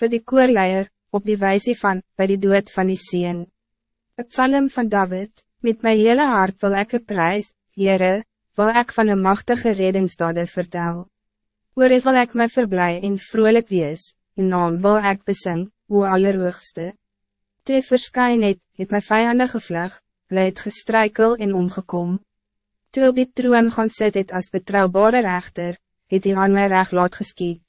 voor die koorleier, op die wijze van, bij die dood van die sien. Het psalm van David, met mijn hele hart wil ik een prijs, Heere, wil ik van een machtige reddingsdade vertel. Oor wil ik mij verblij en vrolijk wees, in naam wil ik besing, hoe allerhoogste. Toe verskyn het, het my vijanden gevlug, hulle het gestrykel en omgekom. Toe op die troon gaan sit het as betrouwbare rechter, het hy aan my recht laat geskiet.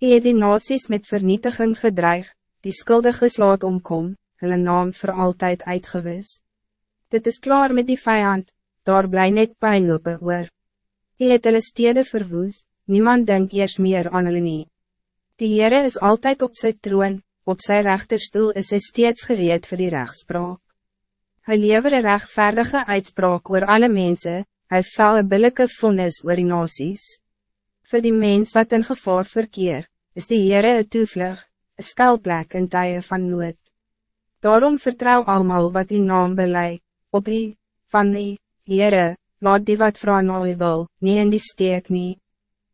Hy het die nasies met vernietiging gedreig, die skuldiges laat omkom, hulle naam voor altijd uitgewis. Dit is klaar met die vijand, daar bly net pijnlope oor. Hy het hulle stede verwoes, niemand denkt eers meer aan hulle nie. Die Heere is altijd op zijn troon, op zijn rechterstoel is hij steeds gereed voor die rechtspraak. Hij lever een rechtvaardige uitspraak oor alle mensen, hij val een billijke vonnis oor die nasies. Voor die mens wat in gevaar verkeer, is die Heere een toevlug, een skuilplek in tye van nood. Daarom vertrouw allemaal wat die naam beleid, op die, van die, Heere, laat die wat vrouw nou wil, nie in die steek nie.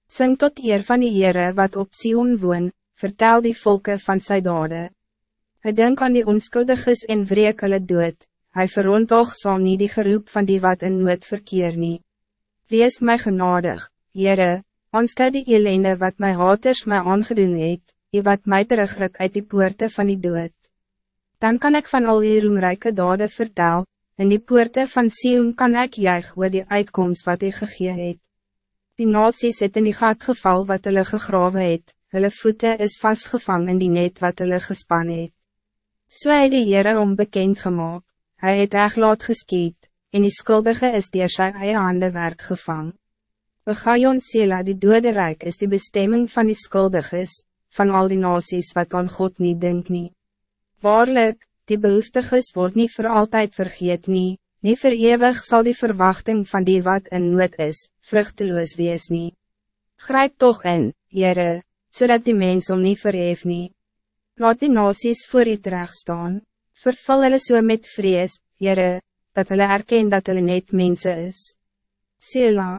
Sing tot eer van die Heere wat op Sion woon, vertel die volken van sy dade. Hy denk aan die onskuldiges en wreek hulle dood, hy verontogsam nie die geroep van die wat in nood verkeer nie. Wees my genadig, Heere, aanskou die elende wat my haters my aangedoen het, die wat my terugruk uit die poorte van die dood. Dan kan ik van al die roemrijke dade vertel, in die poorte van Sion kan ik juig oor die uitkomst wat hy gegee het. Die nasies het in die gat geval wat hulle gegrawe het, hulle voete is vastgevang in die net wat hulle gespan het. So het die Heere om bekend gemaakt, hy het echt laat geskiet, en die skuldige is dier sy eie hande werk gevang. Begajon Sela die dode rijk is die bestemming van die skuldiges, van al die nasies wat aan God niet denkt nie. Waarlijk, die behoeftiges wordt niet voor altijd vergeet nie, nie voor eeuwig zal die verwachting van die wat in nood is, vruchteloos wees nie. Grijp toch in, Heere, zodat die mens om niet verhef nie. Laat die nasies voor u terecht staan, vervul hulle so met vrees, Heere, dat hulle erken dat hulle net mensen is. Sela.